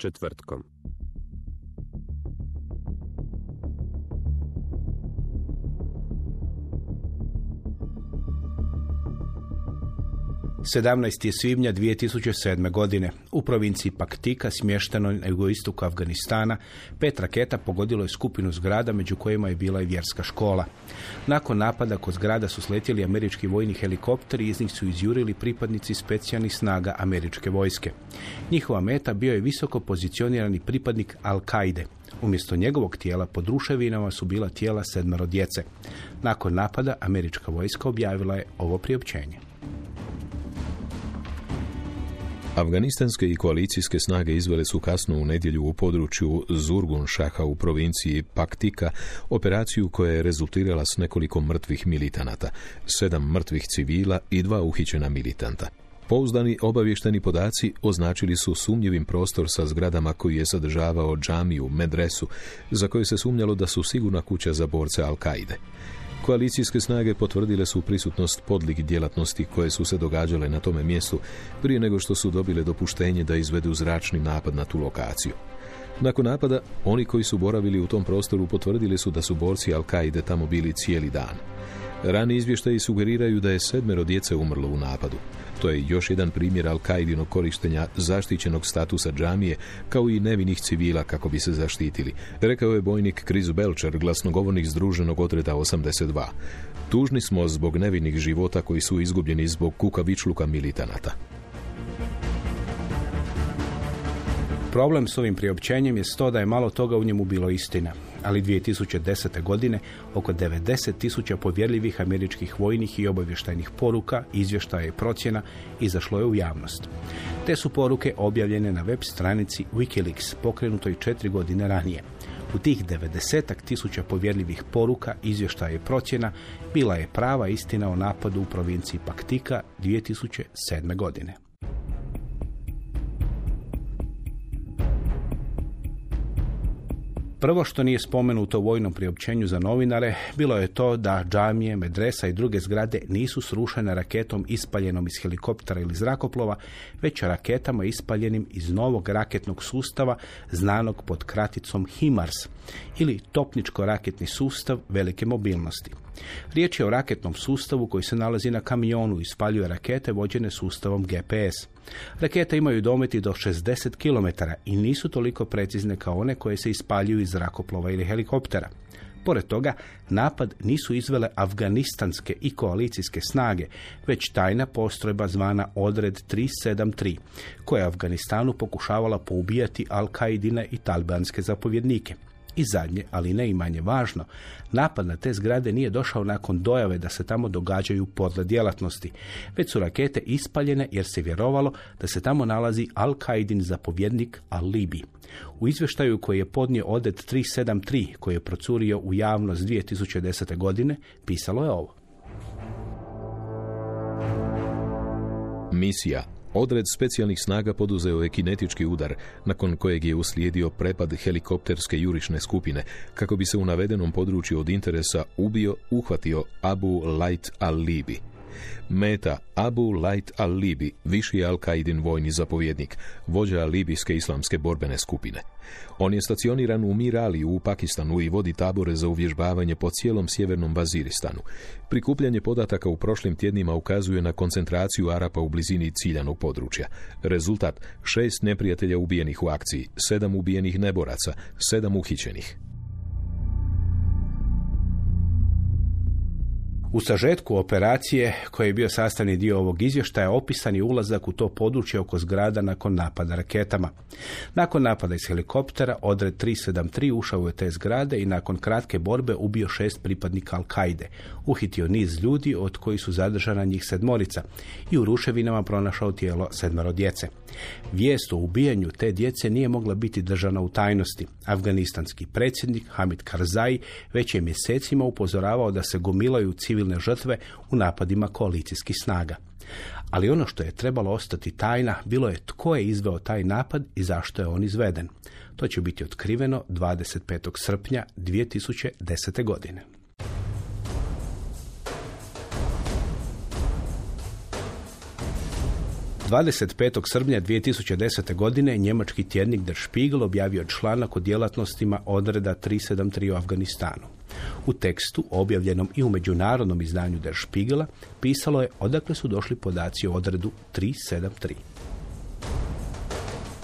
Četvrtkom. Sedamnaest je svibnja 2007. godine. U provinciji Paktika, smješteno na jugoistoku Afganistana, pet raketa pogodilo je skupinu zgrada među kojima je bila i vjerska škola. Nakon napada kod zgrada su sletjeli američki vojni helikopteri i iz njih su izjurili pripadnici specijalnih snaga američke vojske. Njihova meta bio je visoko pozicionirani pripadnik Al-Kaide. Umjesto njegovog tijela pod ruševinama su bila tijela sedmero djece. Nakon napada američka vojska objavila je ovo priopćenje. Afganistanske i koalicijske snage izvele su kasno u nedjelju u području Zurgunšaha u provinciji Paktika operaciju koja je rezultirala s nekoliko mrtvih militanata, sedam mrtvih civila i dva uhićena militanta. Pouzdani obavješteni podaci označili su sumnjivim prostor sa zgradama koji je sadržavao džamiju, medresu, za koje se sumnjalo da su sigurna kuća za borce Al-Kaide. Koalicijske snage potvrdile su prisutnost podlih djelatnosti koje su se događale na tome mjestu prije nego što su dobile dopuštenje da izvedu zračni napad na tu lokaciju. Nakon napada, oni koji su boravili u tom prostoru potvrdili su da su borci Al-Kaide tamo bili cijeli dan. Rani izvještaji sugeriraju da je sedmero djece umrlo u napadu. To je još jedan primjer Al-Kaidinog korištenja zaštićenog statusa džamije kao i nevinih civila kako bi se zaštitili, rekao je bojnik Chris Belcher, glasnogovornik Združenog odreda 82. Tužni smo zbog nevinih života koji su izgubljeni zbog kukavičluka militanata. Problem s ovim priopćenjem je to da je malo toga u njemu bilo istina, ali 2010. godine oko 90 tisuća povjerljivih američkih vojnih i obavještajnih poruka, izvještaja i procjena izašlo je u javnost. Te su poruke objavljene na web stranici Wikileaks, pokrenutoj četiri godine ranije. U tih 90 tisuća povjerljivih poruka, izvještaja i procjena bila je prava istina o napadu u provinciji Paktika 2007. godine. Prvo što nije spomenuto u vojnom priopćenju za novinare bilo je to da džamije, medresa i druge zgrade nisu srušene raketom ispaljenom iz helikoptera ili zrakoplova, već raketama ispaljenim iz novog raketnog sustava znanog pod kraticom HIMARS ili topničko-raketni sustav velike mobilnosti. Riječ je o raketnom sustavu koji se nalazi na kamionu i spaljuje rakete vođene sustavom GPS. Rakete imaju dometi do 60 km i nisu toliko precizne kao one koje se ispaljuju iz zrakoplova ili helikoptera. Pored toga, napad nisu izvele afganistanske i koalicijske snage, već tajna postrojba zvana Odred 373, koja je Afganistanu pokušavala poubijati Al-Kaidine i talibanske zapovjednike. I zadnje, ali ne i manje važno, napad na te zgrade nije došao nakon dojave da se tamo događaju podle djelatnosti, već su rakete ispaljene jer se vjerovalo da se tamo nalazi Al-Qaidin zapovjednik Al-Libi. U izvještaju koji je podnio Odet 373, koji je procurio u javnost 2010. godine, pisalo je ovo. Misija Odred specijalnih snaga poduzeo je kinetički udar, nakon kojeg je uslijedio prepad helikopterske jurišne skupine, kako bi se u navedenom području od interesa ubio, uhvatio Abu Light al-Libi. Meta Abu Light al-Libi, viši je Al-Qaidin vojni zapovjednik, vođa libijske islamske borbene skupine. On je stacioniran u Mirali u Pakistanu i vodi tabore za uvježbavanje po cijelom sjevernom Baziristanu. Prikupljanje podataka u prošlim tjednima ukazuje na koncentraciju Arapa u blizini ciljanog područja. Rezultat, šest neprijatelja ubijenih u akciji, sedam ubijenih neboraca, sedam uhićenih. U sažetku operacije, koji je bio sastavni dio ovog izvještaja, opisan je ulazak u to područje oko zgrada nakon napada raketama. Nakon napada iz helikoptera, odred 373 ušao u te zgrade i nakon kratke borbe ubio šest pripadnika Al-Kaide. Uhitio niz ljudi, od kojih su zadržana njih sedmorica i u ruševinama pronašao tijelo sedmero djece. Vijest o ubijanju te djece nije mogla biti držana u tajnosti. Afganistanski predsjednik Hamid Karzai već je mjesecima upozoravao da se gomilaju civilne žrtve u napadima koalicijskih snaga. Ali ono što je trebalo ostati tajna bilo je tko je izveo taj napad i zašto je on izveden. To će biti otkriveno 25. srpnja 2010. godine. 25. srpnja 2010. godine njemački tjednik Der Spiegel objavio članak o djelatnostima odreda 373 u Afganistanu. U tekstu, objavljenom i u međunarodnom izdanju Der Spiegela, pisalo je odakle su došli podaci o odredu 373.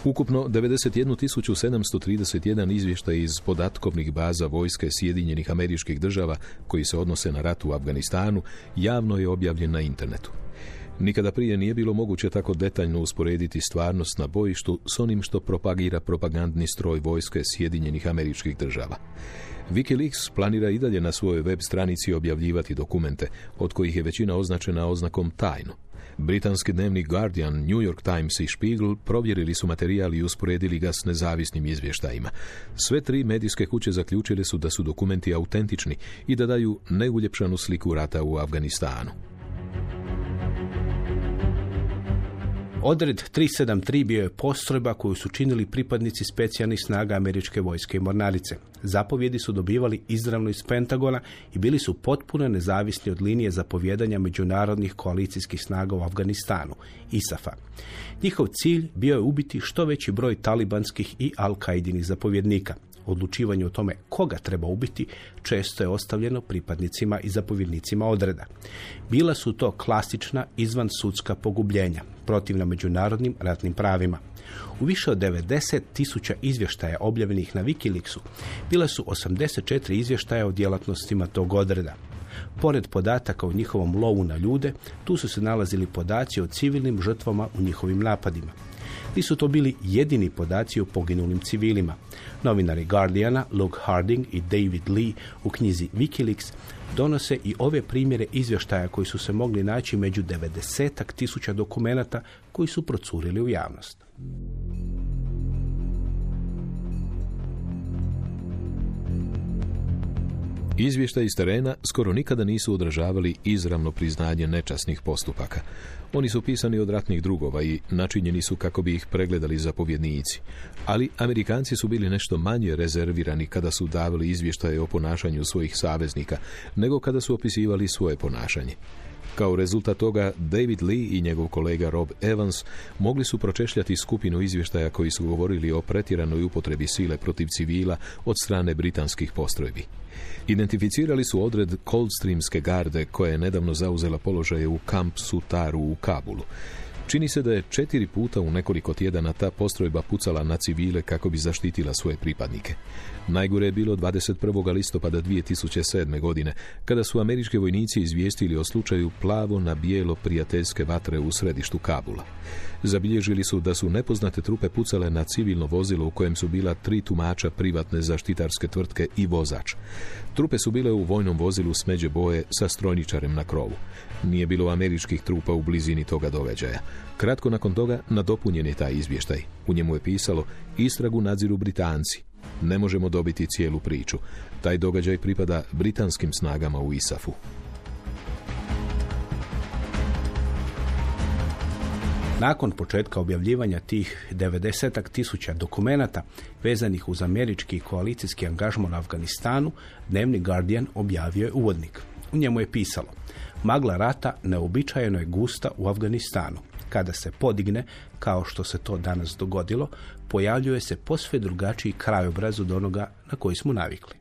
Ukupno 91.731 izvještaj iz podatkovnih baza vojske Sjedinjenih američkih država koji se odnose na rat u Afganistanu javno je objavljen na internetu. Nikada prije nije bilo moguće tako detaljno usporediti stvarnost na bojištu s onim što propagira propagandni stroj vojske Sjedinjenih američkih država. Wikileaks planira i dalje na svojoj web stranici objavljivati dokumente, od kojih je većina označena oznakom tajno. Britanski dnevnik Guardian, New York Times i Spiegel provjerili su materijal i usporedili ga s nezavisnim izvještajima. Sve tri medijske kuće zaključile su da su dokumenti autentični i da daju neuljepšanu sliku rata u Afganistanu. Odred 373 bio je postrojba koju su činili pripadnici specijalnih snaga američke vojske i mornarice. Zapovjedi su dobivali izravno iz Pentagona i bili su potpuno nezavisni od linije zapovjedanja međunarodnih koalicijskih snaga u Afganistanu, ISAF-a. Njihov cilj bio je ubiti što veći broj talibanskih i al-Kaidinih zapovjednika odlučivanje o tome koga treba ubiti često je ostavljeno pripadnicima i zapovjednicima odreda. Bila su to klasična izvan sudska pogubljenja, protivna međunarodnim ratnim pravima. U više od 90 tisuća izvještaja objavljenih na Wikileaksu bile su 84 izvještaja o djelatnostima tog odreda. Pored podataka o njihovom lovu na ljude, tu su se nalazili podaci o civilnim žrtvama u njihovim napadima. Nisu to bili jedini podaci o poginulim civilima. Novinari Guardiana, Luke Harding i David Lee u knjizi Wikileaks donose i ove primjere izvještaja koji su se mogli naći među 90 tisuća dokumenata koji su procurili u javnost. Izvještaj iz terena skoro nikada nisu odražavali izravno priznanje nečasnih postupaka. Oni su pisani od ratnih drugova i načinjeni su kako bi ih pregledali zapovjednici. Ali Amerikanci su bili nešto manje rezervirani kada su davali izvještaje o ponašanju svojih saveznika, nego kada su opisivali svoje ponašanje. Kao rezultat toga, David Lee i njegov kolega Rob Evans mogli su pročešljati skupinu izvještaja koji su govorili o pretjeranoj upotrebi sile protiv civila od strane britanskih postrojbi. Identificirali su odred Coldstreamske garde koja je nedavno zauzela položaje u Kamp Sutaru u Kabulu. Čini se da je četiri puta u nekoliko tjedana ta postrojba pucala na civile kako bi zaštitila svoje pripadnike. Najgore je bilo 21. listopada 2007. godine, kada su američki vojnici izvijestili o slučaju plavo na bijelo prijateljske vatre u središtu Kabula. Zabilježili su da su nepoznate trupe pucale na civilno vozilo u kojem su bila tri tumača privatne zaštitarske tvrtke i vozač. Trupe su bile u vojnom vozilu smeđe boje sa strojničarem na krovu. Nije bilo američkih trupa u blizini toga događaja. Kratko nakon toga nadopunjen je taj izvještaj. U njemu je pisalo istragu nadziru Britanci. Ne možemo dobiti cijelu priču. Taj događaj pripada britanskim snagama u ISAF-u. Nakon početka objavljivanja tih 90 tisuća dokumenata vezanih uz američki koalicijski angažman u Afganistanu, dnevni Guardian objavio je uvodnik. U njemu je pisalo Magla rata neobičajeno je gusta u Afganistanu. Kada se podigne, kao što se to danas dogodilo, pojavljuje se posve drugačiji krajobraz od onoga na koji smo navikli.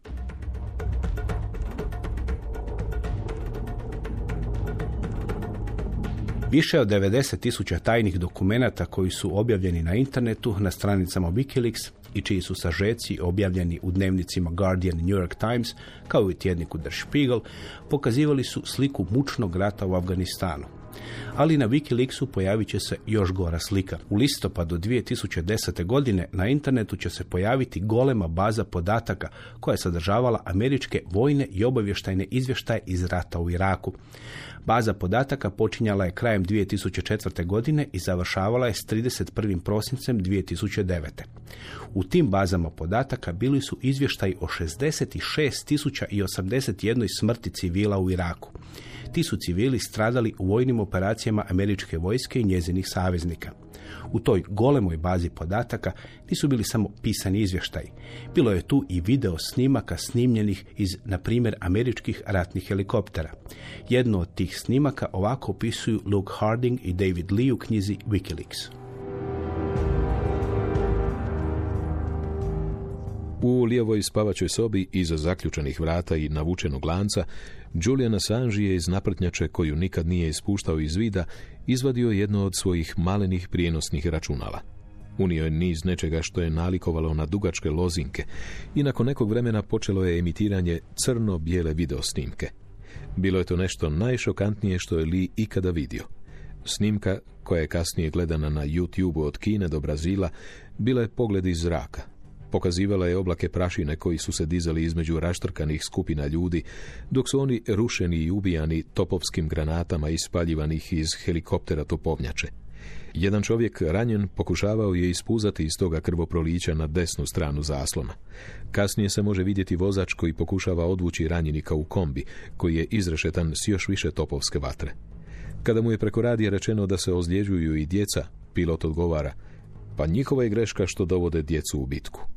Više od 90 tisuća tajnih dokumenata koji su objavljeni na internetu, na stranicama Wikileaks, i čiji su sažeci objavljeni u dnevnicima Guardian i New York Times, kao i tjedniku Der Spiegel, pokazivali su sliku mučnog rata u Afganistanu. Ali na Wikileaksu pojavit će se još gora slika. U listopadu 2010. godine na internetu će se pojaviti golema baza podataka koja je sadržavala američke vojne i obavještajne izvještaje iz rata u Iraku. Baza podataka počinjala je krajem 2004. godine i završavala je s 31. prosincem 2009. U tim bazama podataka bili su izvještaji o 66.081 smrti civila u Iraku. Ti su civili stradali u vojnim operacijama američke vojske i njezinih saveznika. U toj golemoj bazi podataka nisu bili samo pisani izvještaji. Bilo je tu i video snimaka snimljenih iz, na primjer, američkih ratnih helikoptera. Jedno od tih snimaka ovako opisuju Luke Harding i David Lee u knjizi Wikileaks. U lijevoj spavačoj sobi iza zaključanih vrata i navučenog lanca Julian Assange je iz naprtnjače koju nikad nije ispuštao iz vida izvadio jedno od svojih malenih prijenosnih računala. Unio je niz nečega što je nalikovalo na dugačke lozinke i nakon nekog vremena počelo je emitiranje crno-bijele videosnimke. Bilo je to nešto najšokantnije što je Lee ikada vidio. Snimka, koja je kasnije gledana na YouTube od Kine do Brazila, bila je pogled iz zraka, Pokazivala je oblake prašine koji su se dizali između raštrkanih skupina ljudi, dok su oni rušeni i ubijani topovskim granatama ispaljivanih iz helikoptera topovnjače. Jedan čovjek ranjen pokušavao je ispuzati iz toga krvoprolića na desnu stranu zaslona. Kasnije se može vidjeti vozač koji pokušava odvući ranjenika u kombi, koji je izrešetan s još više topovske vatre. Kada mu je preko radija rečeno da se ozljeđuju i djeca, pilot odgovara, pa njihova je greška što dovode djecu u bitku.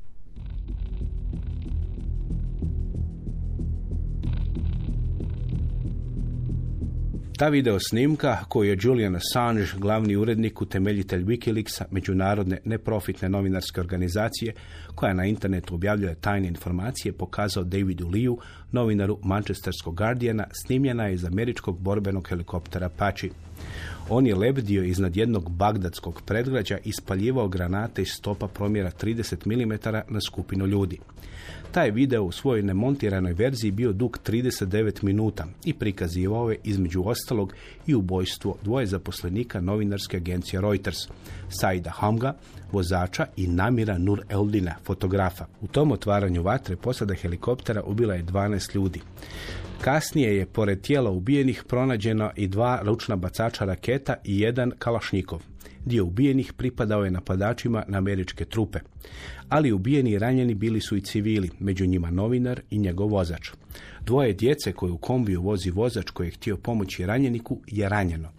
Ta video snimka koju je Julian Assange, glavni urednik, utemeljitelj Wikileaksa, međunarodne neprofitne novinarske organizacije, koja na internetu objavljuje tajne informacije, pokazao Davidu Liu, novinaru Manchesterskog Guardiana, snimljena je iz američkog borbenog helikoptera Apache. On je lebdio iznad jednog bagdadskog predgrađa i spaljivao granate iz stopa promjera 30 mm na skupinu ljudi. Taj video u svojoj nemontiranoj verziji bio dug 39 minuta i prikazivao je između ostalog i ubojstvo dvoje zaposlenika novinarske agencije Reuters, Saida Hamga, vozača i Namira Nur Eldina, fotografa. U tom otvaranju vatre posada helikoptera ubila je 12 ljudi. Kasnije je pored tijela ubijenih pronađeno i dva ručna bacača raketa i jedan kalašnikov. Dio ubijenih pripadao je napadačima na američke trupe. Ali ubijeni i ranjeni bili su i civili, među njima novinar i njegov vozač. Dvoje djece koje u kombiju vozi vozač koji je htio pomoći ranjeniku je ranjeno.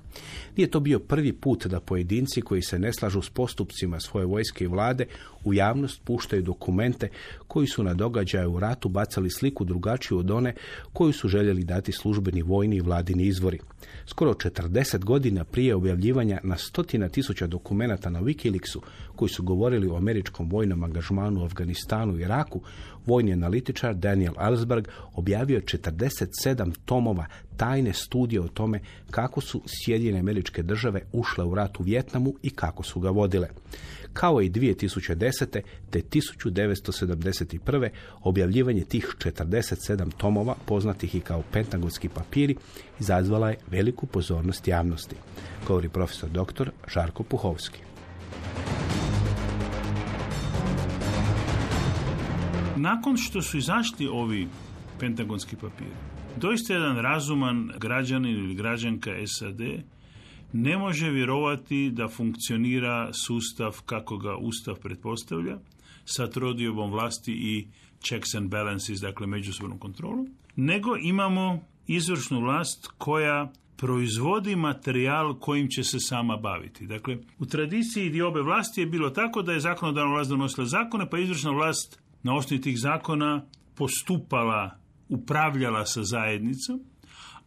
Nije to bio prvi put da pojedinci koji se ne slažu s postupcima svoje vojske i vlade u javnost puštaju dokumente koji su na događaju u ratu bacali sliku drugačiju od one koju su željeli dati službeni vojni i vladini izvori. Skoro 40 godina prije objavljivanja na stotina tisuća dokumenata na Wikileaksu koji su govorili o američkom vojnom angažmanu u Afganistanu i Iraku, vojni analitičar Daniel Alsberg objavio je 47 tomova tajne studije o tome kako su Sjedinjene američke države ušle u rat u Vjetnamu i kako su ga vodile. Kao i 2010. te 1971. objavljivanje tih 47 tomova, poznatih i kao pentagonski papiri, izazvala je veliku pozornost javnosti, govori profesor dr. Žarko Puhovski. Nakon što su izašli ovi pentagonski papiri, doista jedan razuman građanin ili građanka SAD ne može vjerovati da funkcionira sustav kako ga Ustav pretpostavlja sa trodiobom vlasti i checks and balances, dakle međusobnu kontrolu, nego imamo izvršnu vlast koja proizvodi materijal kojim će se sama baviti. Dakle, u tradiciji diobe vlasti je bilo tako da je zakonodavna vlast donosila zakone, pa izvršna vlast na osnovi tih zakona postupala, upravljala sa zajednicom,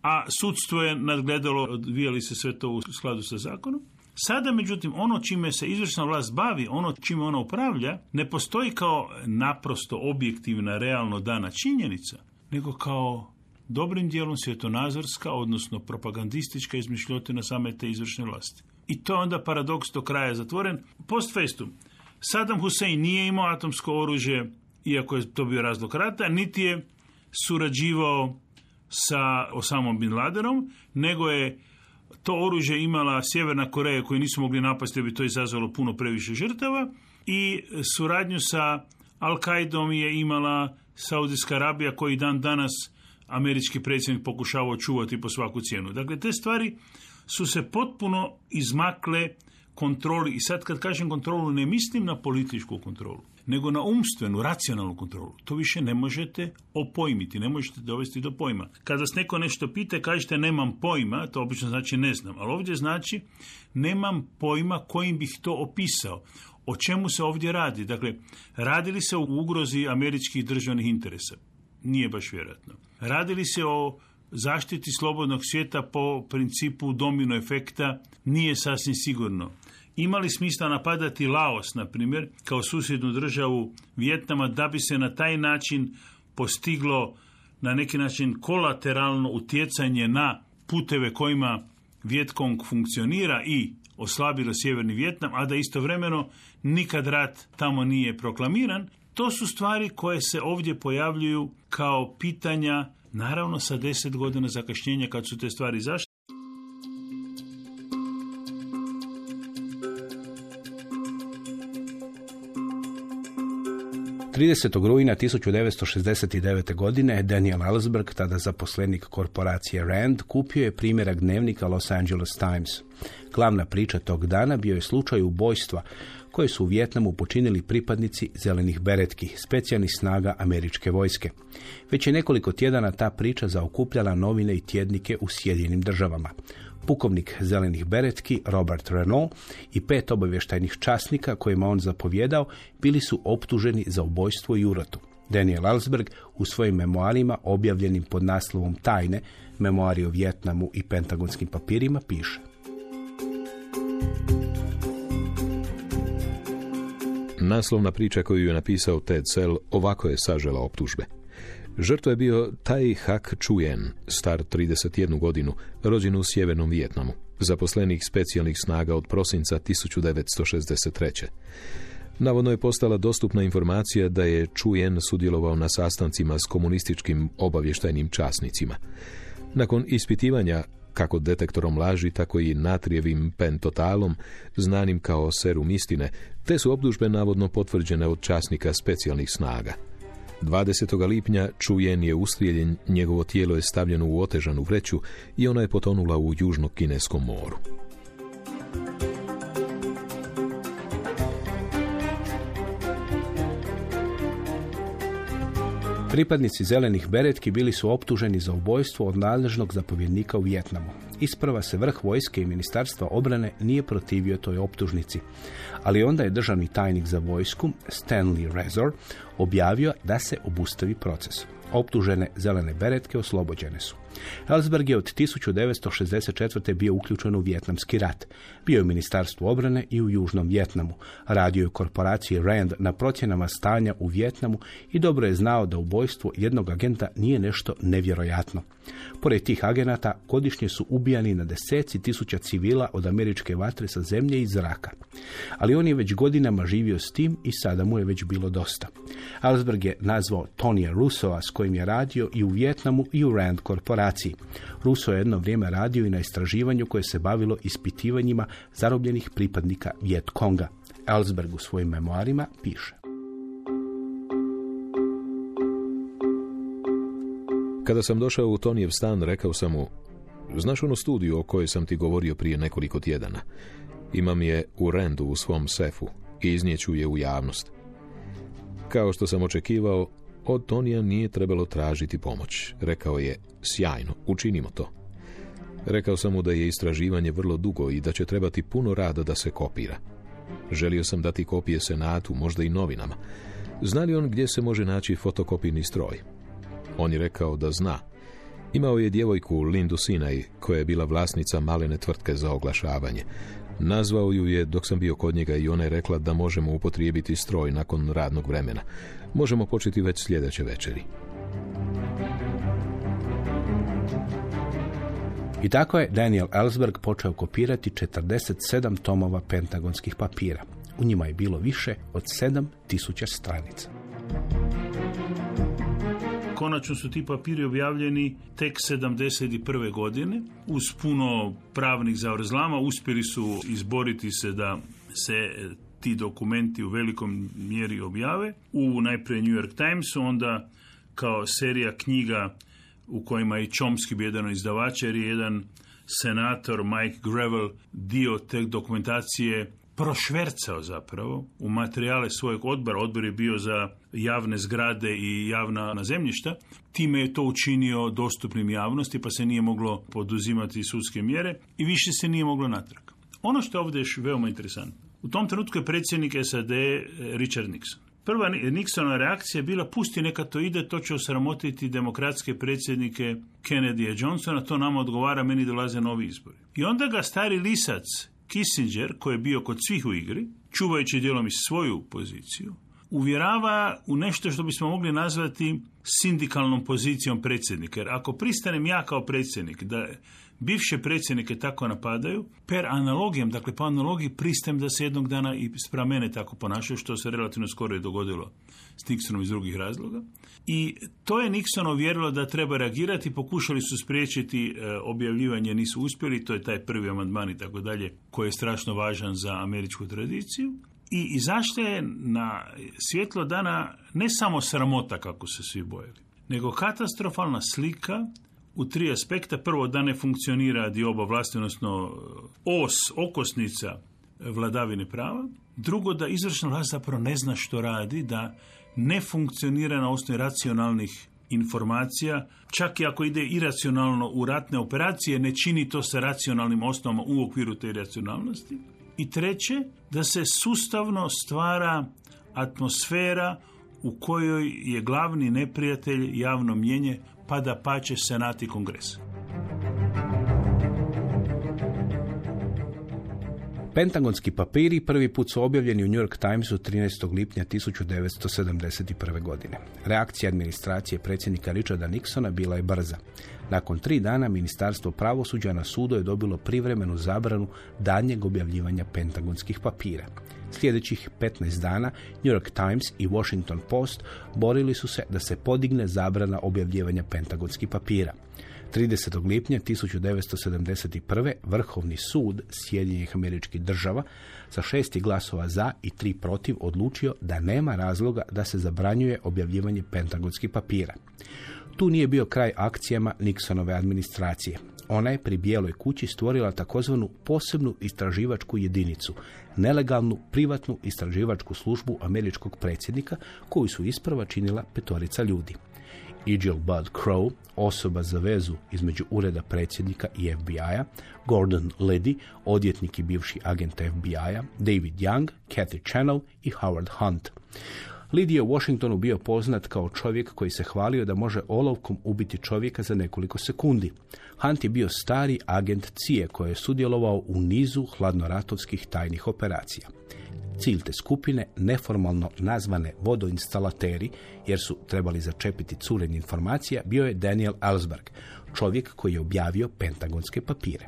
a sudstvo je nadgledalo, odvijali se sve to u skladu sa zakonom. Sada, međutim, ono čime se izvršna vlast bavi, ono čime ona upravlja, ne postoji kao naprosto objektivna, realno dana činjenica, nego kao dobrim dijelom svjetonazorska, odnosno propagandistička izmišljotina same te izvršne vlasti. I to je onda paradoks do kraja zatvoren. Post festum, Saddam Hussein nije imao atomsko oružje, iako je to bio razlog rata, niti je surađivao sa Osamom Bin Ladenom, nego je to oružje imala Sjeverna Koreja koji nisu mogli napasti jer bi to izazvalo puno previše žrtava i suradnju sa Al-Qaidom je imala Saudijska Arabija koji dan danas američki predsjednik pokušavao čuvati po svaku cijenu. Dakle, te stvari su se potpuno izmakle kontroli. I sad kad kažem kontrolu, ne mislim na političku kontrolu, nego na umstvenu, racionalnu kontrolu. To više ne možete opojmiti, ne možete dovesti do pojma. Kada vas neko nešto pita, kažete nemam pojma, to obično znači ne znam, ali ovdje znači nemam pojma kojim bih to opisao. O čemu se ovdje radi? Dakle, radi li se o ugrozi američkih državnih interesa? Nije baš vjerojatno. Radi li se o zaštiti slobodnog svijeta po principu domino efekta? Nije sasvim sigurno. Imali smisla napadati Laos, na primjer, kao susjednu državu Vjetnama, da bi se na taj način postiglo na neki način kolateralno utjecanje na puteve kojima Vjetkong funkcionira i oslabilo Sjeverni Vjetnam, a da istovremeno nikad rat tamo nije proklamiran, to su stvari koje se ovdje pojavljuju kao pitanja, naravno sa deset godina zakašnjenja kad su te stvari zašto. 30. rujna 1969. godine Daniel Ellsberg, tada zaposlenik korporacije Rand, kupio je primjerak dnevnika Los Angeles Times. Glavna priča tog dana bio je slučaj ubojstva koje su u Vjetnamu počinili pripadnici zelenih beretki, specijalnih snaga američke vojske. Već je nekoliko tjedana ta priča zaokupljala novine i tjednike u Sjedinim državama pukovnik zelenih beretki Robert Renault i pet obavještajnih časnika kojima on zapovjedao bili su optuženi za ubojstvo i urotu. Daniel Ellsberg u svojim memoarima objavljenim pod naslovom Tajne, memoari o Vjetnamu i pentagonskim papirima piše. Naslovna priča koju je napisao Ted Sell ovako je sažela optužbe. Žrtva je bio Tai Hak Chuyen, star 31 godinu, rođen u Sjevernom Vijetnamu, zaposlenih specijalnih snaga od prosinca 1963. Navodno je postala dostupna informacija da je Chuyen sudjelovao na sastancima s komunističkim obavještajnim časnicima. Nakon ispitivanja kako detektorom laži, tako i natrijevim pentotalom, znanim kao serum istine, te su obdužbe navodno potvrđene od časnika specijalnih snaga. 20. lipnja Čujen je ustrijeljen, njegovo tijelo je stavljeno u otežanu vreću i ona je potonula u južno-kineskom moru. Pripadnici zelenih beretki bili su optuženi za ubojstvo od nadležnog zapovjednika u Vjetnamu. Isprva se vrh vojske i ministarstva obrane nije protivio toj optužnici, ali onda je državni tajnik za vojsku Stanley Razor objavio da se obustavi proces. Optužene zelene beretke oslobođene su. Ellsberg je od 1964. bio uključen u Vjetnamski rat. Bio je u Ministarstvu obrane i u Južnom Vjetnamu. Radio je korporaciji Rand na procjenama stanja u Vjetnamu i dobro je znao da ubojstvo jednog agenta nije nešto nevjerojatno. Pored tih agenata godišnje su ubijani na deseci tisuća civila od američke vatre sa zemlje i zraka. Ali on je već godinama živio s tim i sada mu je već bilo dosta. Ellsberg je nazvao Tonija Rusova s kojim je radio i u Vjetnamu i u Rand korporaciji. Ruso je jedno vrijeme radio i na istraživanju koje se bavilo ispitivanjima zarobljenih pripadnika Vjetkonga. Ellsberg u svojim memoarima piše. Kada sam došao u Tonijev stan, rekao sam mu, znaš onu studiju o kojoj sam ti govorio prije nekoliko tjedana? Imam je u rendu u svom sefu i iznijeću je u javnost. Kao što sam očekivao, od Tonija nije trebalo tražiti pomoć. Rekao je, sjajno, učinimo to. Rekao sam mu da je istraživanje vrlo dugo i da će trebati puno rada da se kopira. Želio sam dati kopije senatu, možda i novinama. Zna li on gdje se može naći fotokopijni stroj? On je rekao da zna. Imao je djevojku Lindu Sinaj, koja je bila vlasnica malene tvrtke za oglašavanje. Nazvao ju je dok sam bio kod njega i ona je rekla da možemo upotrijebiti stroj nakon radnog vremena. Možemo početi već sljedeće večeri. I tako je Daniel Ellsberg počeo kopirati 47 tomova pentagonskih papira. U njima je bilo više od 7000 stranica. Konačno su ti papiri objavljeni tek 71. godine. Uz puno pravnih zavrzlama uspjeli su izboriti se da se ti dokumenti u velikom mjeri objave. U najprije New York Timesu, onda kao serija knjiga u kojima je Chomsky bio jedan od izdavača, jer je jedan senator Mike Gravel dio te dokumentacije prošvercao zapravo u materijale svojeg odbora. Odbor je bio za javne zgrade i javna zemljišta. Time je to učinio dostupnim javnosti pa se nije moglo poduzimati sudske mjere i više se nije moglo natrag. Ono što je ovdje još veoma interesantno. U tom trenutku je predsjednik SAD eh, Richard Nixon. Prva Nixonova reakcija je bila pusti neka to ide, to će osramotiti demokratske predsjednike Kennedy i Johnsona, to nama odgovara, meni dolaze novi izbori. I onda ga stari lisac Kissinger, koji je bio kod svih u igri, čuvajući dijelom i svoju poziciju, uvjerava u nešto što bismo mogli nazvati sindikalnom pozicijom predsjednika. Jer ako pristanem ja kao predsjednik da bivše predsjednike tako napadaju, per analogijom, dakle po analogiji pristajem da se jednog dana i spram mene tako ponašaju, što se relativno skoro je dogodilo s Nixonom iz drugih razloga. I to je Nixon uvjerilo da treba reagirati, pokušali su spriječiti e, objavljivanje, nisu uspjeli, to je taj prvi amandman i tako dalje, koji je strašno važan za američku tradiciju. I izašla je na svjetlo dana ne samo sramota kako se svi bojali, nego katastrofalna slika u tri aspekta. Prvo, da ne funkcionira dioba vlasti, odnosno os, okosnica vladavine prava. Drugo, da izvršna vlast zapravo ne zna što radi, da ne funkcionira na osnovi racionalnih informacija, čak i ako ide iracionalno u ratne operacije, ne čini to sa racionalnim osnovama u okviru te racionalnosti. I treće, da se sustavno stvara atmosfera u kojoj je glavni neprijatelj javno mjenje, pa da pače senat i kongres. Pentagonski papiri prvi put su objavljeni u New York Timesu 13. lipnja 1971. godine. Reakcija administracije predsjednika Richarda Nixona bila je brza. Nakon tri dana Ministarstvo pravosuđa na sudu je dobilo privremenu zabranu daljnjeg objavljivanja pentagonskih papira. Sljedećih 15 dana New York Times i Washington Post borili su se da se podigne zabrana objavljivanja pentagonskih papira. 30. lipnja 1971. Vrhovni sud Sjedinjenih američkih država sa šesti glasova za i tri protiv odlučio da nema razloga da se zabranjuje objavljivanje pentagonskih papira. Tu nije bio kraj akcijama Nixonove administracije. Ona je pri Bijeloj kući stvorila takozvanu posebnu istraživačku jedinicu, nelegalnu privatnu istraživačku službu američkog predsjednika koju su isprava činila petorica ljudi. Egil Bud Crow, osoba za vezu između ureda predsjednika i FBI-a, Gordon Liddy, odjetnik i bivši agent FBI-a, David Young, Kathy Channel i Howard Hunt. Liddy je u Washingtonu bio poznat kao čovjek koji se hvalio da može olovkom ubiti čovjeka za nekoliko sekundi. Hunt je bio stari agent CIA koji je sudjelovao u nizu hladnoratovskih tajnih operacija. Cilj te skupine, neformalno nazvane vodoinstalateri, jer su trebali začepiti curenje informacija, bio je Daniel Ellsberg, čovjek koji je objavio pentagonske papire.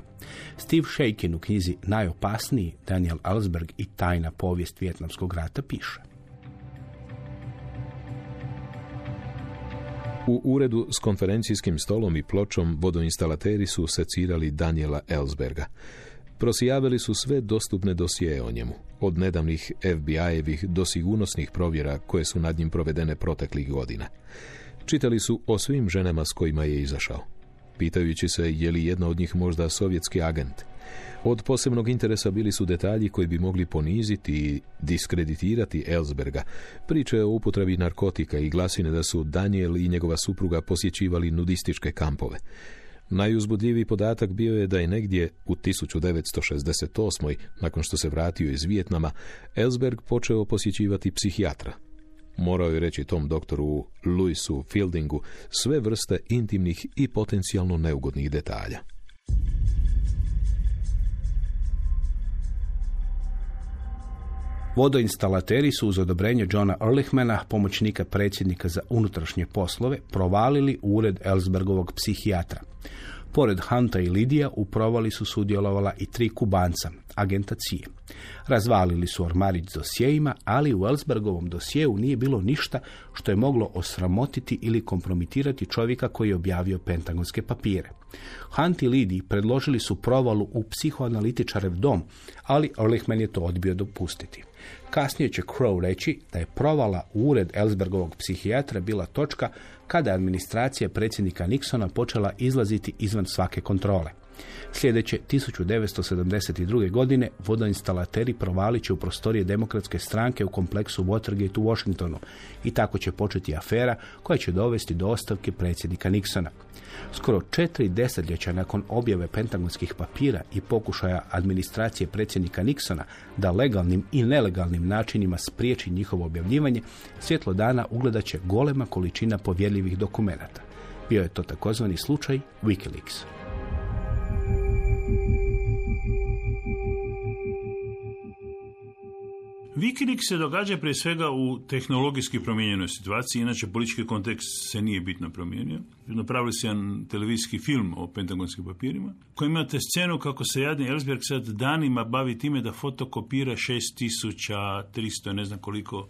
Steve Shakin u knjizi Najopasniji Daniel Ellsberg i tajna povijest Vjetnamskog rata piše. U uredu s konferencijskim stolom i pločom vodoinstalateri su secirali Daniela Ellsberga. Prosijavili su sve dostupne dosije o njemu, od nedavnih FBI-evih do sigurnosnih provjera koje su nad njim provedene proteklih godina. Čitali su o svim ženama s kojima je izašao, pitajući se je li jedna od njih možda sovjetski agent. Od posebnog interesa bili su detalji koji bi mogli poniziti i diskreditirati Ellsberga, priče o upotrebi narkotika i glasine da su Daniel i njegova supruga posjećivali nudističke kampove. Najuzbudljiviji podatak bio je da je negdje u 1968. nakon što se vratio iz Vijetnama, Ellsberg počeo posjećivati psihijatra. Morao je reći tom doktoru Louisu Fieldingu sve vrste intimnih i potencijalno neugodnih detalja. Vodoinstalateri su uz odobrenje Johna Ehrlichmana, pomoćnika predsjednika za unutrašnje poslove, provalili u ured Ellsbergovog psihijatra. Pored Hunta i Lidija u provali su sudjelovala i tri kubanca, agenta CIA. Razvalili su ormarić dosjejima, ali u Ellsbergovom dosjeu nije bilo ništa što je moglo osramotiti ili kompromitirati čovjeka koji je objavio pentagonske papire. Hunt i Lidi predložili su provalu u psihoanalitičarev dom, ali Orlichman je to odbio dopustiti. Kasnije će Crow reći da je provala u ured Ellsbergovog psihijatra bila točka kada je administracija predsjednika Nixona počela izlaziti izvan svake kontrole. Sljedeće 1972. godine vodoinstalateri provalit će u prostorije demokratske stranke u kompleksu Watergate u Washingtonu i tako će početi afera koja će dovesti do ostavke predsjednika Nixona. Skoro četiri desetljeća nakon objave pentagonskih papira i pokušaja administracije predsjednika Nixona da legalnim i nelegalnim načinima spriječi njihovo objavljivanje, svjetlo dana ugledat će golema količina povjerljivih dokumenata. Bio je to takozvani slučaj Wikileaks. Wikileaks se događa prije svega u tehnologijski promijenjenoj situaciji, inače politički kontekst se nije bitno promijenio. Napravili se jedan televizijski film o pentagonskim papirima, koji imate scenu kako se jadni Ellsberg sad danima bavi time da fotokopira 6300, ne znam koliko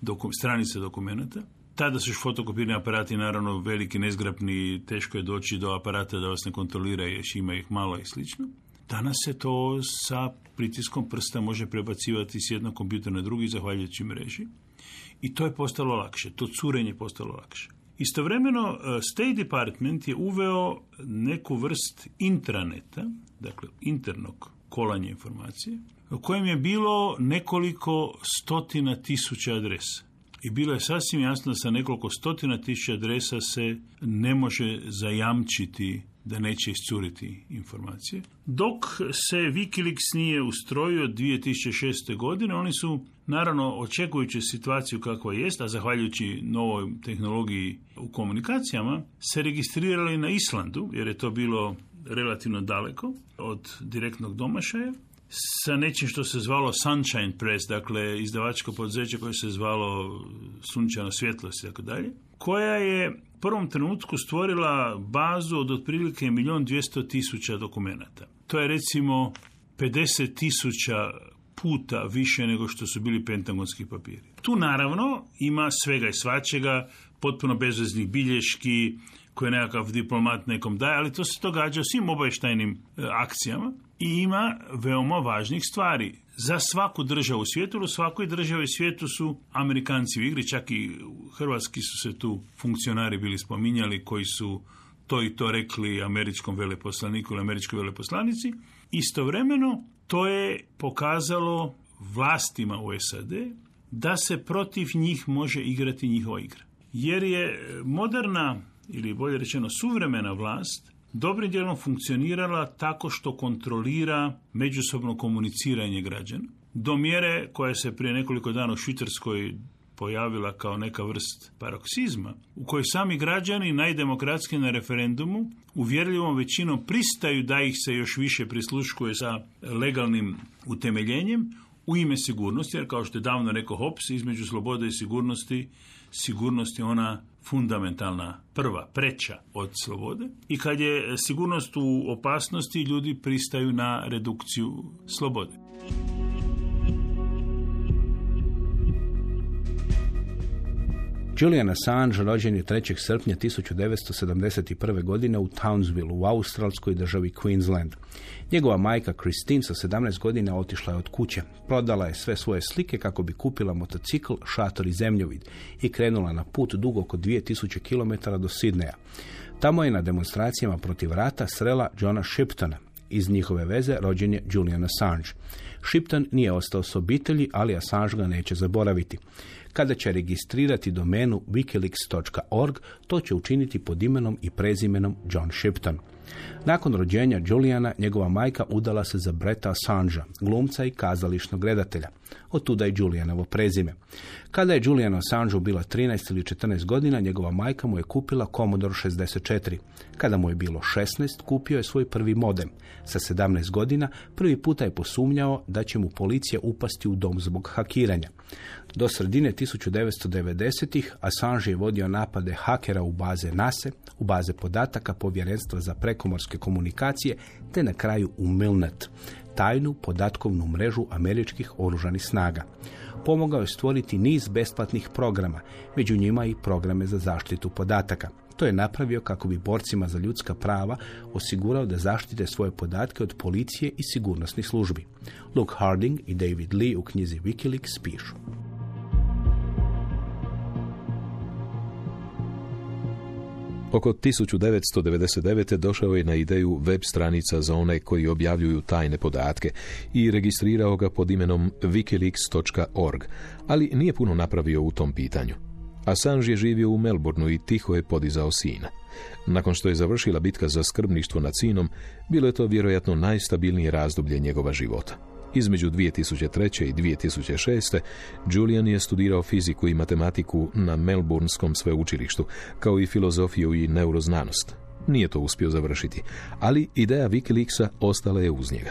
doku, stranica dokumenata. Tada su još fotokopirni aparati naravno veliki, nezgrapni, teško je doći do aparata da vas ne kontrolira jer ima ih malo i slično. Danas se to sa pritiskom prsta može prebacivati s jednog kompjutera na drugi zahvaljujući mreži i to je postalo lakše, to curenje je postalo lakše. Istovremeno e, State Department je uveo neku vrst intraneta, dakle internog kolanja informacije, u kojem je bilo nekoliko stotina tisuća adresa. I bilo je sasvim jasno da sa nekoliko stotina tisuća adresa se ne može zajamčiti da neće iscuriti informacije. Dok se Wikileaks nije ustrojio 2006. godine, oni su naravno očekujući situaciju kakva jest, a zahvaljujući novoj tehnologiji u komunikacijama, se registrirali na Islandu, jer je to bilo relativno daleko od direktnog domašaja, sa nečim što se zvalo Sunshine Press, dakle izdavačko poduzeće koje se zvalo Sunčana svjetlost i tako dalje, koja je u prvom trenutku stvorila bazu od otprilike milijon dvijesto tisuća dokumenata. To je recimo 50 tisuća puta više nego što su bili pentagonski papiri. Tu naravno ima svega i svačega, potpuno bezveznih bilješki, koje nekakav diplomat nekom daje, ali to se događa u svim obavještajnim e, akcijama i ima veoma važnih stvari. Za svaku državu u svijetu, u svakoj državi u svijetu su Amerikanci u igri, čak i hrvatski su se tu funkcionari bili spominjali koji su to i to rekli američkom veleposlaniku ili američkoj veleposlanici. Istovremeno to je pokazalo vlastima u SAD da se protiv njih može igrati njihova igra. Jer je moderna ili bolje rečeno suvremena vlast dobrim dijelom funkcionirala tako što kontrolira međusobno komuniciranje građana. Do mjere koja se prije nekoliko dana u Švicarskoj pojavila kao neka vrst paroksizma, u kojoj sami građani najdemokratski na referendumu uvjerljivom većinom pristaju da ih se još više prisluškuje sa legalnim utemeljenjem u ime sigurnosti, jer kao što je davno rekao Hobbes, između slobode i sigurnosti, sigurnost je ona fundamentalna, prva, preča od slobode. I kad je sigurnost u opasnosti, ljudi pristaju na redukciju slobode. Julian Assange rođen je 3. srpnja 1971. godine u Townsville u australskoj državi Queensland. Njegova majka Christine sa 17 godina otišla je od kuće. Prodala je sve svoje slike kako bi kupila motocikl, šator i zemljovid i krenula na put dugo oko 2000 km do Sidneja. Tamo je na demonstracijama protiv rata srela Johna Shiptona. Iz njihove veze rođen je Julian Assange. Shipton nije ostao s obitelji, ali Assange ga neće zaboraviti. Kada će registrirati domenu wikileaks.org, to će učiniti pod imenom i prezimenom John Shipton. Nakon rođenja Juliana, njegova majka udala se za Breta Assangea, glumca i kazališnog redatelja. Od tuda je Julianovo prezime. Kada je Julian Assangeu bila 13 ili 14 godina, njegova majka mu je kupila Commodore 64. Kada mu je bilo 16, kupio je svoj prvi modem. Sa 17 godina prvi puta je posumnjao da će mu policija upasti u dom zbog hakiranja. Do sredine 1990-ih Assange je vodio napade hakera u baze NASE, u baze podataka Povjerenstva za prekomorske komunikacije, te na kraju u Milnet, tajnu podatkovnu mrežu američkih oružanih snaga. Pomogao je stvoriti niz besplatnih programa, među njima i programe za zaštitu podataka. To je napravio kako bi borcima za ljudska prava osigurao da zaštite svoje podatke od policije i sigurnosnih službi. Luke Harding i David Lee u knjizi Wikileaks pišu. Oko 1999. došao je na ideju web stranica za one koji objavljuju tajne podatke i registrirao ga pod imenom wikileaks.org, ali nije puno napravio u tom pitanju. Assange je živio u Melbourneu i tiho je podizao sina. Nakon što je završila bitka za skrbništvo nad sinom, bilo je to vjerojatno najstabilnije razdoblje njegova života. Između 2003. i 2006. Julian je studirao fiziku i matematiku na Melbourneskom sveučilištu, kao i filozofiju i neuroznanost. Nije to uspio završiti, ali ideja Wikileaksa ostala je uz njega.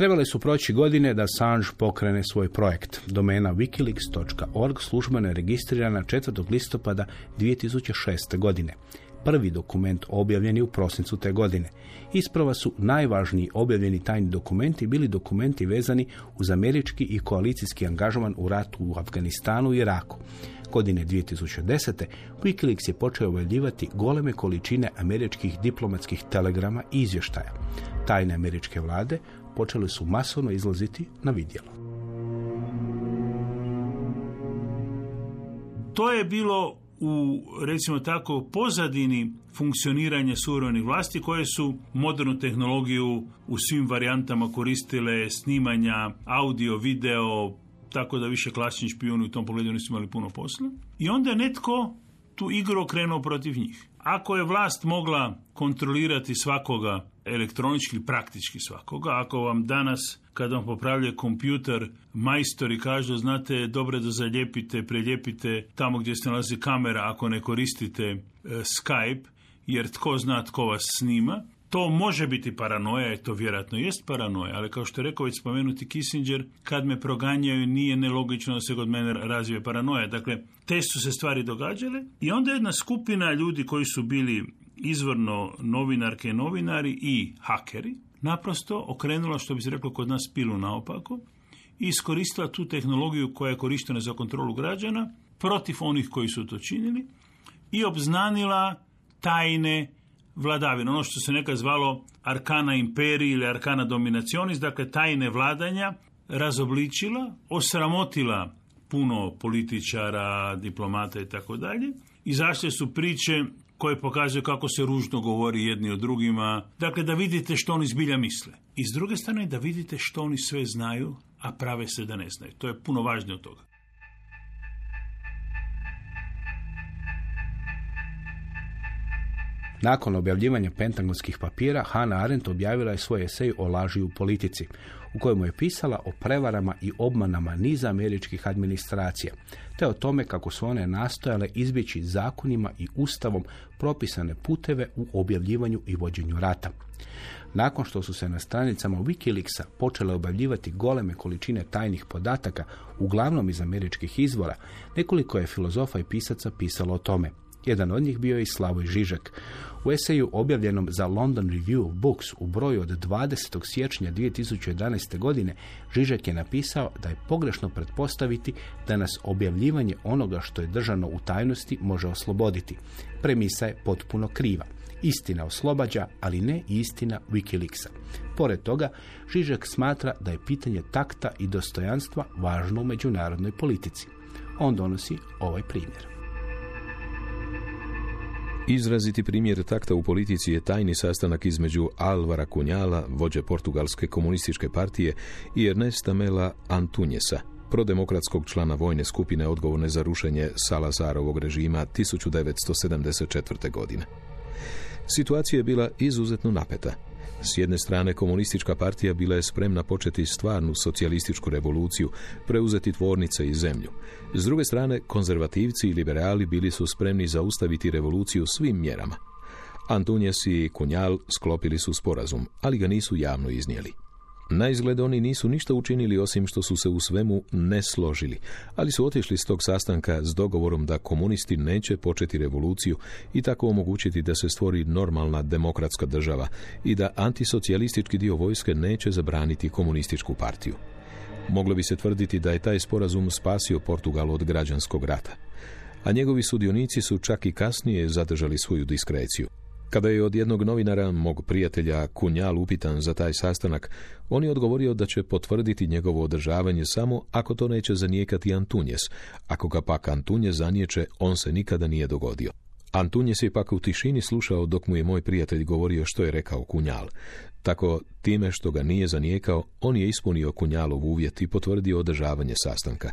Trebale su proći godine da Assange pokrene svoj projekt. Domena wikileaks.org službeno je registrirana 4. listopada 2006. godine. Prvi dokument objavljen je u prosincu te godine. Isprava su najvažniji objavljeni tajni dokumenti bili dokumenti vezani uz američki i koalicijski angažman u ratu u Afganistanu i Iraku. Godine 2010. Wikileaks je počeo objavljivati goleme količine američkih diplomatskih telegrama i izvještaja. Tajne američke vlade počele su masovno izlaziti na vidjelo. To je bilo u, recimo tako, pozadini funkcioniranja suvremenih vlasti koje su modernu tehnologiju u svim varijantama koristile snimanja, audio, video, tako da više klasični špijuni u tom pogledu nisu imali puno posla. I onda je netko tu igru okrenuo protiv njih. Ako je vlast mogla kontrolirati svakoga elektronički, praktički svakoga, ako vam danas kad vam popravlja kompjuter majstori kažu znate dobro da zalijepite, preljepite tamo gdje se nalazi kamera ako ne koristite e, Skype, jer tko zna tko vas snima, to može biti paranoja, i to vjerojatno jest paranoja, ali kao što je rekao već spomenuti Kissinger, kad me proganjaju nije nelogično da se kod mene razvije paranoja. Dakle, te su se stvari događale i onda jedna skupina ljudi koji su bili izvorno novinarke i novinari i hakeri, naprosto okrenula, što bi se reklo kod nas, pilu naopako i iskoristila tu tehnologiju koja je korištena za kontrolu građana protiv onih koji su to činili i obznanila tajne vladavine. Ono što se nekad zvalo arkana imperiji ili arkana dominacionis, dakle tajne vladanja, razobličila, osramotila puno političara, diplomata i tako dalje. Izašle su priče koje pokazuju kako se ružno govori jedni o drugima. Dakle, da vidite što oni zbilja misle. I s druge strane, da vidite što oni sve znaju, a prave se da ne znaju. To je puno važnije od toga. Nakon objavljivanja pentagonskih papira, Hannah Arendt objavila je svoj esej o laži u politici, u kojemu je pisala o prevarama i obmanama niza američkih administracija, te o tome kako su one nastojale izbjeći zakonima i ustavom propisane puteve u objavljivanju i vođenju rata. Nakon što su se na stranicama Wikileaksa počele objavljivati goleme količine tajnih podataka, uglavnom iz američkih izvora, nekoliko je filozofa i pisaca pisalo o tome. Jedan od njih bio je i Slavoj Žižek. U eseju objavljenom za London Review of Books u broju od 20. siječnja 2011. godine Žižek je napisao da je pogrešno pretpostaviti da nas objavljivanje onoga što je držano u tajnosti može osloboditi. Premisa je potpuno kriva. Istina oslobađa, ali ne istina Wikileaksa. Pored toga, Žižek smatra da je pitanje takta i dostojanstva važno u međunarodnoj politici. On donosi ovaj primjer. Izraziti primjer takta u politici je tajni sastanak između Alvara Kunjala, vođe Portugalske komunističke partije, i Ernesta Mela Antunjesa, prodemokratskog člana vojne skupine odgovorne za rušenje Salazarovog režima 1974. godine. Situacija je bila izuzetno napeta. S jedne strane, komunistička partija bila je spremna početi stvarnu socijalističku revoluciju, preuzeti tvornice i zemlju. S druge strane, konzervativci i liberali bili su spremni zaustaviti revoluciju svim mjerama. Antunjes i Kunjal sklopili su sporazum, ali ga nisu javno iznijeli. Na izgled oni nisu ništa učinili osim što su se u svemu ne složili, ali su otišli s tog sastanka s dogovorom da komunisti neće početi revoluciju i tako omogućiti da se stvori normalna demokratska država i da antisocijalistički dio vojske neće zabraniti komunističku partiju. Moglo bi se tvrditi da je taj sporazum spasio Portugal od građanskog rata. A njegovi sudionici su čak i kasnije zadržali svoju diskreciju. Kada je od jednog novinara, mog prijatelja Kunjal, upitan za taj sastanak, on je odgovorio da će potvrditi njegovo održavanje samo ako to neće zanijekati Antunjes. Ako ga pak Antunjes zaniječe, on se nikada nije dogodio. Antunjes je pak u tišini slušao dok mu je moj prijatelj govorio što je rekao Kunjal. Tako, time što ga nije zanijekao, on je ispunio Kunjalov uvjet i potvrdio održavanje sastanka.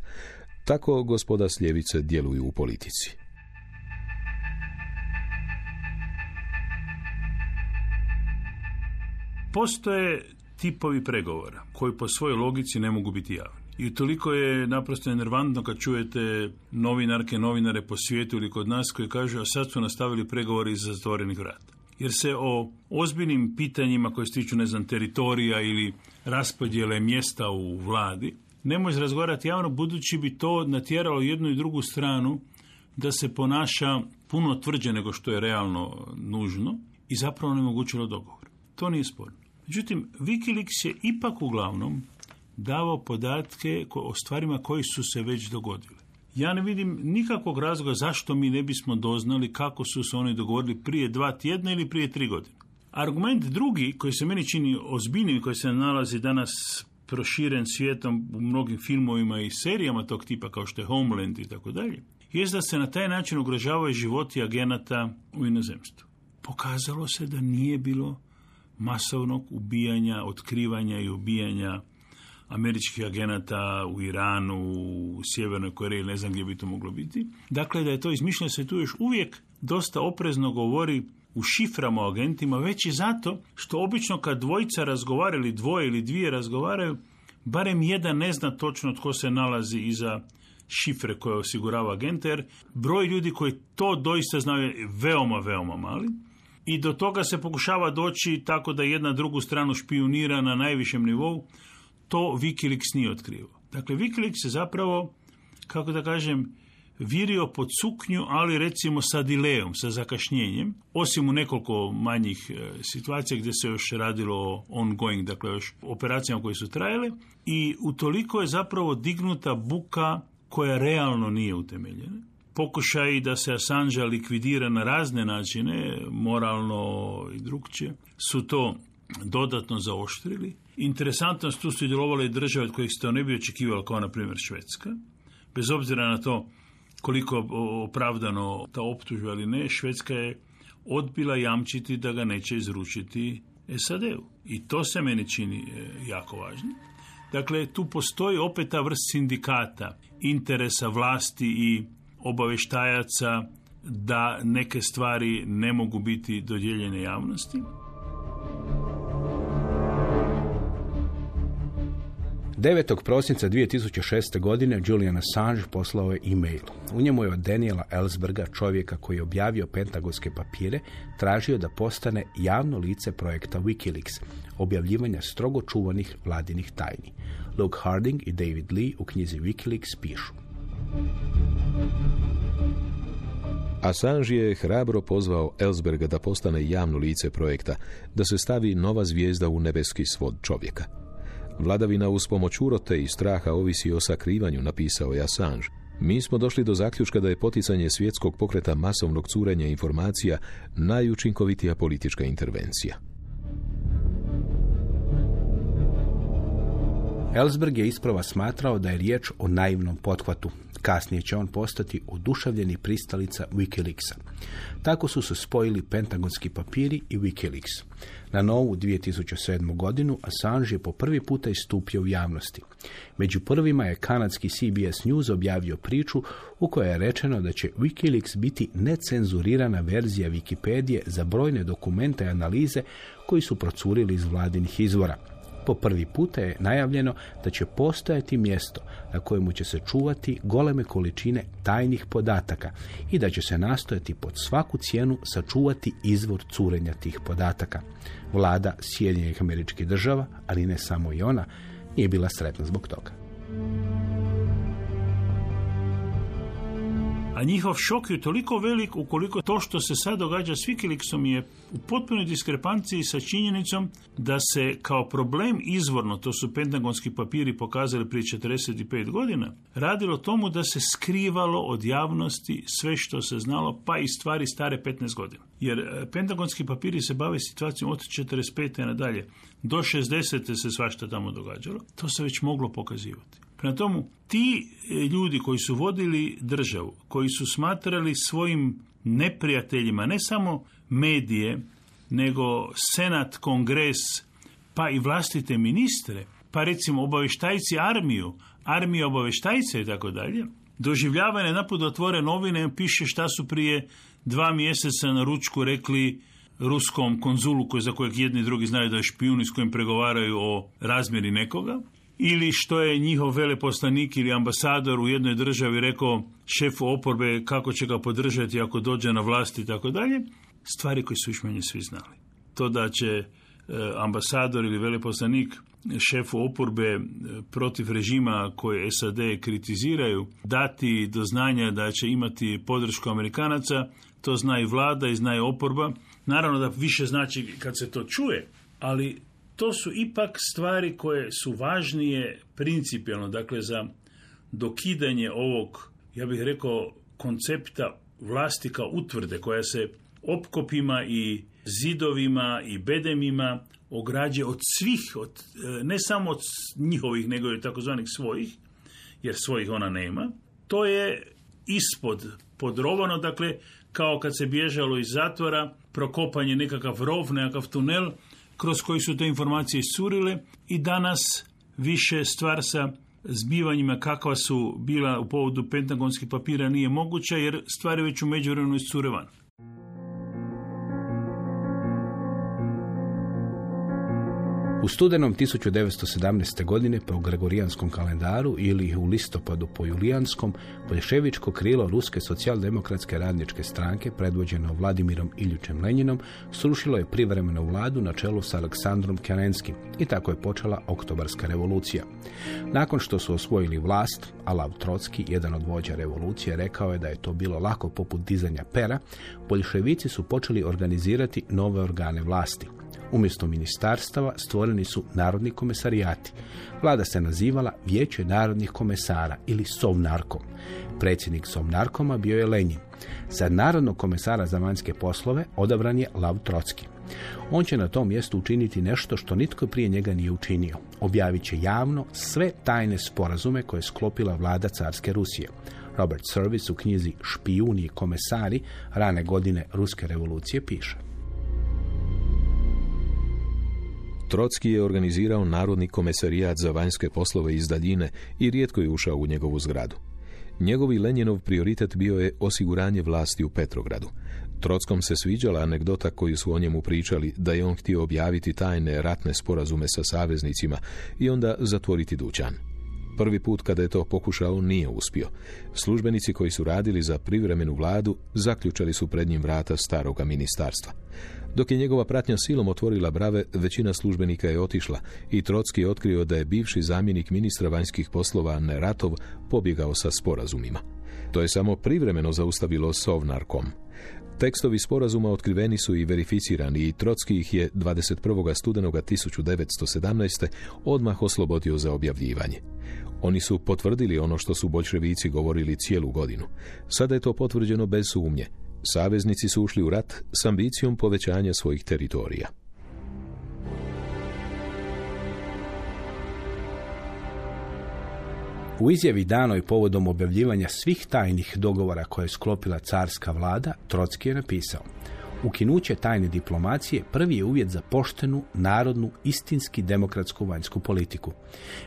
Tako gospoda s djeluju u politici. Postoje tipovi pregovora koji po svojoj logici ne mogu biti javni. I toliko je naprosto enervantno kad čujete novinarke, novinare po svijetu ili kod nas koji kažu a sad su nastavili pregovori iza zatvorenih vrata. Jer se o ozbiljnim pitanjima koje se tiču, ne znam, teritorija ili raspodjele mjesta u vladi, ne može razgovarati javno, budući bi to natjeralo jednu i drugu stranu da se ponaša puno tvrđe nego što je realno nužno i zapravo onemogućilo dogovor. To nije sporno. Međutim, Wikileaks je ipak uglavnom davao podatke o stvarima koji su se već dogodile. Ja ne vidim nikakvog razloga zašto mi ne bismo doznali kako su se oni dogovorili prije dva tjedna ili prije tri godine. Argument drugi koji se meni čini ozbiljnim, koji se nalazi danas proširen svijetom u mnogim filmovima i serijama tog tipa kao što je Homeland i tako dalje, je da se na taj način ugrožavaju životi agenata u inozemstvu. Pokazalo se da nije bilo masovnog ubijanja, otkrivanja i ubijanja američkih agenata u Iranu, u Sjevernoj Koreji, ne znam gdje bi to moglo biti. Dakle, da je to izmišljeno se tu još uvijek dosta oprezno govori u šiframa o agentima, već i zato što obično kad dvojica razgovara ili dvoje ili dvije razgovaraju, barem jedan ne zna točno tko se nalazi iza šifre koje osigurava agenta, jer broj ljudi koji to doista znaju je veoma, veoma mali i do toga se pokušava doći tako da jedna drugu stranu špionira na najvišem nivou, to Wikileaks nije otkrivo. Dakle, Wikileaks je zapravo, kako da kažem, virio pod suknju, ali recimo sa dilejom, sa zakašnjenjem, osim u nekoliko manjih e, situacija gdje se još radilo o ongoing, dakle još operacijama koje su trajale. I utoliko je zapravo dignuta buka koja realno nije utemeljena pokušaj da se Assange likvidira na razne načine, moralno i drugčije, su to dodatno zaoštrili. Interesantno su tu sudjelovale i države od kojih se to ne bi očekivalo, kao na primjer Švedska. Bez obzira na to koliko opravdano ta optužba ili ne, Švedska je odbila jamčiti da ga neće izručiti SAD-u. I to se meni čini e, jako važno. Dakle, tu postoji opet ta vrst sindikata, interesa vlasti i obavještajaca da neke stvari ne mogu biti dodijeljene javnosti. 9. prosinca 2006. godine Julian Assange poslao je e-mail. U njemu je od Daniela Ellsberga, čovjeka koji je objavio pentagonske papire, tražio da postane javno lice projekta Wikileaks, objavljivanja strogo čuvanih vladinih tajni. Luke Harding i David Lee u knjizi Wikileaks pišu. Assange je hrabro pozvao Ellsberga da postane javno lice projekta, da se stavi nova zvijezda u nebeski svod čovjeka. Vladavina uz pomoć urote i straha ovisi o sakrivanju, napisao je Assange. Mi smo došli do zaključka da je poticanje svjetskog pokreta masovnog curenja informacija najučinkovitija politička intervencija. Ellsberg je isprava smatrao da je riječ o naivnom pothvatu. Kasnije će on postati oduševljeni pristalica Wikileaksa. Tako su se spojili pentagonski papiri i Wikileaks. Na novu 2007. godinu Assange je po prvi puta istupio u javnosti. Među prvima je kanadski CBS News objavio priču u kojoj je rečeno da će Wikileaks biti necenzurirana verzija Wikipedije za brojne dokumente i analize koji su procurili iz vladinih izvora. Po prvi puta je najavljeno da će postojati mjesto na kojemu će se čuvati goleme količine tajnih podataka i da će se nastojati pod svaku cijenu sačuvati izvor curenja tih podataka. Vlada Sjedinjenih američkih država, ali ne samo i ona, nije bila sretna zbog toga. A njihov šok je toliko velik ukoliko to što se sad događa s Wikileaksom je u potpunoj diskrepanciji sa činjenicom da se kao problem izvorno, to su pentagonski papiri pokazali prije 45 godina, radilo tomu da se skrivalo od javnosti sve što se znalo, pa i stvari stare 15 godina. Jer e, pentagonski papiri se bave situacijom od 45. nadalje. Do 60. se svašta tamo događalo. To se već moglo pokazivati. Prema tomu, ti e, ljudi koji su vodili državu, koji su smatrali svojim neprijateljima ne samo medije, nego senat, kongres, pa i vlastite ministre, pa recimo obavještajci armiju, armiju obavještajce i tako dalje, doživljavane naput otvore novine, piše šta su prije dva mjeseca na ručku rekli ruskom konzulu koji za kojeg jedni i drugi znaju da je špijun i s kojim pregovaraju o razmjeri nekoga, ili što je njihov veleposlanik ili ambasador u jednoj državi rekao šefu oporbe kako će ga podržati ako dođe na vlast i tako dalje, stvari koje su više svi znali. To da će e, ambasador ili veleposlanik šefu oporbe e, protiv režima koje SAD kritiziraju dati do znanja da će imati podršku Amerikanaca, to zna i vlada i zna i oporba. Naravno da više znači kad se to čuje, ali to su ipak stvari koje su važnije principijalno, dakle za dokidanje ovog, ja bih rekao, koncepta vlasti kao utvrde koja se opkopima i zidovima i bedemima ograđe od svih, od, e, ne samo od njihovih, nego i takozvanih svojih, jer svojih ona nema. To je ispod podrovano, dakle, kao kad se bježalo iz zatvora, prokopanje nekakav rov, nekakav tunel, kroz koji su te informacije iscurile i danas više stvar sa zbivanjima kakva su bila u povodu pentagonskih papira nije moguća jer stvari već u međuvremenu iscure van. U studenom 1917. godine po Gregorijanskom kalendaru ili u listopadu po Julijanskom, boljševičko krilo Ruske socijaldemokratske radničke stranke, predvođeno Vladimirom Iljučem Lenjinom, srušilo je privremenu vladu na čelu s Aleksandrom Kerenskim i tako je počela oktobarska revolucija. Nakon što su osvojili vlast, Alav Trotski, jedan od vođa revolucije, rekao je da je to bilo lako poput dizanja pera, boljševici su počeli organizirati nove organe vlasti. Umjesto ministarstava stvoreni su narodni komesarijati. Vlada se nazivala Vijeće narodnih komesara ili Sovnarkom. Predsjednik Sovnarkoma bio je Lenjin. Za narodnog komesara za vanjske poslove odabran je Lav Trotski. On će na tom mjestu učiniti nešto što nitko prije njega nije učinio. Objavit će javno sve tajne sporazume koje je sklopila vlada carske Rusije. Robert Service u knjizi Špijuni i komesari rane godine Ruske revolucije piše. Trotski je organizirao Narodni komesarijat za vanjske poslove iz daljine i rijetko je ušao u njegovu zgradu. Njegovi Lenjinov prioritet bio je osiguranje vlasti u Petrogradu. Trotskom se sviđala anegdota koju su o njemu pričali da je on htio objaviti tajne ratne sporazume sa saveznicima i onda zatvoriti dućan. Prvi put kada je to pokušao nije uspio. Službenici koji su radili za privremenu vladu zaključali su pred njim vrata staroga ministarstva. Dok je njegova pratnja silom otvorila brave, većina službenika je otišla i Trotski je otkrio da je bivši zamjenik ministra vanjskih poslova Neratov pobjegao sa sporazumima. To je samo privremeno zaustavilo Sovnarkom. Tekstovi sporazuma otkriveni su i verificirani i Trotski ih je 21. studenoga 1917. odmah oslobodio za objavljivanje. Oni su potvrdili ono što su boljševici govorili cijelu godinu. Sada je to potvrđeno bez sumnje. Saveznici su ušli u rat s ambicijom povećanja svojih teritorija. U izjavi danoj povodom objavljivanja svih tajnih dogovora koje je sklopila carska vlada, Trotski je napisao Ukinuće tajne diplomacije prvi je uvjet za poštenu, narodnu, istinski demokratsku vanjsku politiku.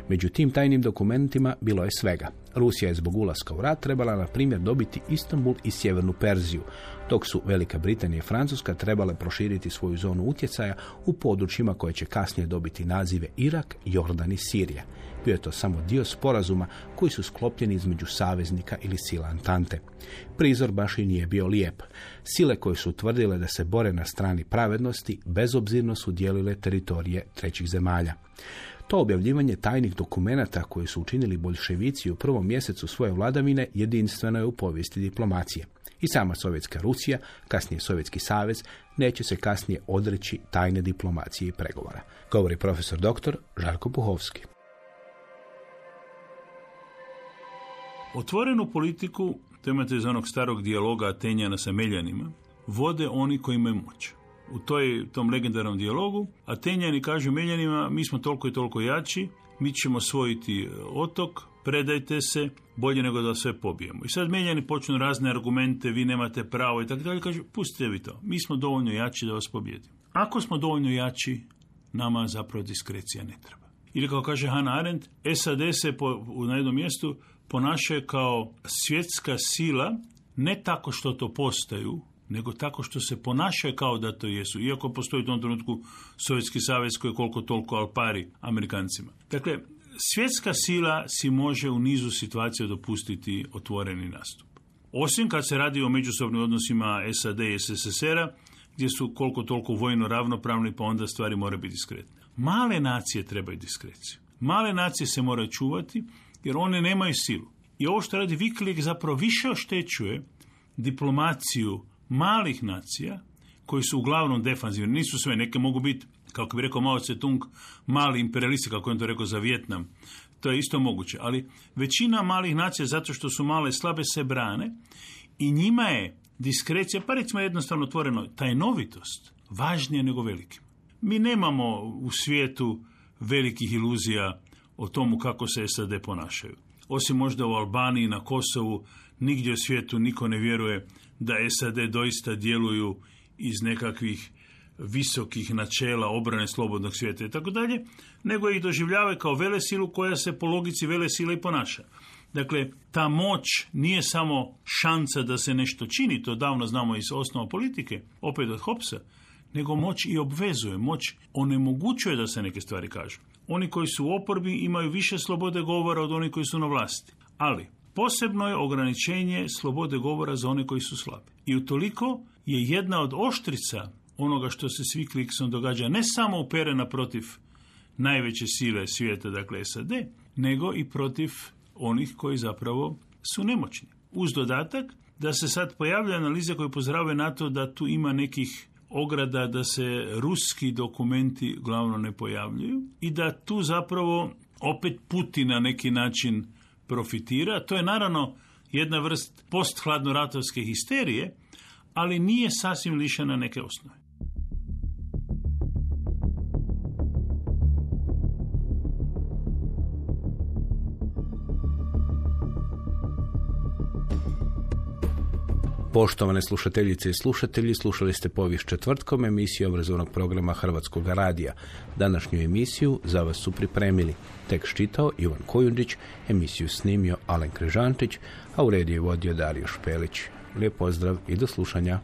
Među tim tajnim dokumentima bilo je svega. Rusija je zbog ulaska u rat trebala, na primjer, dobiti Istanbul i Sjevernu Perziju, dok su Velika Britanija i Francuska trebale proširiti svoju zonu utjecaja u područjima koje će kasnije dobiti nazive Irak, Jordan i Sirija. Bio je to samo dio sporazuma koji su sklopljeni između saveznika ili sila Antante. Prizor baš i nije bio lijep. Sile koje su tvrdile da se bore na strani pravednosti bezobzirno su dijelile teritorije trećih zemalja. To objavljivanje tajnih dokumenata koji su učinili boljševici u prvom mjesecu svoje vladavine jedinstveno je u povijesti diplomacije. I sama Sovjetska Rusija, kasnije Sovjetski savez, neće se kasnije odreći tajne diplomacije i pregovora. Govori profesor dr. Žarko Puhovski. Otvorenu politiku, to imate iz onog starog dijaloga Atenjana sa Meljanima, vode oni koji imaju moć. U toj, tom legendarnom dijalogu Atenjani kažu Meljanima, mi smo toliko i toliko jači, mi ćemo osvojiti otok, predajte se, bolje nego da sve pobijemo. I sad Meljani počnu razne argumente, vi nemate pravo i tako dalje, kažu, pustite vi to, mi smo dovoljno jači da vas pobijedimo. Ako smo dovoljno jači, nama zapravo diskrecija ne treba. Ili kao kaže Hannah Arendt, SAD se po, na jednom mjestu ponašaju kao svjetska sila, ne tako što to postaju, nego tako što se ponašaju kao da to jesu, iako postoji u tom trenutku Sovjetski savez koji je koliko toliko alpari Amerikancima. Dakle, svjetska sila si može u nizu situacija dopustiti otvoreni nastup. Osim kad se radi o međusobnim odnosima SAD i SSSR-a, gdje su koliko toliko vojno ravnopravni, pa onda stvari moraju biti diskretne. Male nacije trebaju diskreciju. Male nacije se moraju čuvati, jer one nemaju silu. I ovo što radi Wikileaks zapravo više oštećuje diplomaciju malih nacija, koji su uglavnom defanzivni. Nisu sve, neke mogu biti, kako bi rekao Mao Tse-tung, mali imperialisti, kako je on to rekao za Vjetnam. To je isto moguće. Ali većina malih nacija, zato što su male slabe, se brane i njima je diskrecija, pa recimo jednostavno otvoreno, tajnovitost važnija nego velikim. Mi nemamo u svijetu velikih iluzija o tomu kako se SAD ponašaju. Osim možda u Albaniji, na Kosovu, nigdje u svijetu niko ne vjeruje da SAD doista djeluju iz nekakvih visokih načela obrane slobodnog svijeta i tako dalje, nego ih doživljavaju kao velesilu koja se po logici velesile i ponaša. Dakle, ta moć nije samo šansa da se nešto čini, to davno znamo iz osnova politike, opet od Hopsa, nego moć i obvezuje, moć onemogućuje da se neke stvari kažu. Oni koji su u oporbi imaju više slobode govora od onih koji su na vlasti. Ali, posebno je ograničenje slobode govora za one koji su slabi. I utoliko je jedna od oštrica onoga što se s Wikileaksom događa ne samo uperena protiv najveće sile svijeta, dakle SAD, nego i protiv onih koji zapravo su nemoćni. Uz dodatak da se sad pojavljaju analize koje upozoravaju na to da tu ima nekih ograda da se ruski dokumenti glavno ne pojavljuju i da tu zapravo opet Putin na neki način profitira. To je naravno jedna vrst posthladnoratovske histerije, ali nije sasvim lišena neke osnove. Poštovane slušateljice i slušatelji, slušali ste povijest četvrtkom emisiju obrazovnog programa Hrvatskog radija. Današnju emisiju za vas su pripremili tekst čitao Ivan Kojundić, emisiju snimio Alen Križančić, a u rediju vodio Dario Špelić. Lijep pozdrav i do slušanja.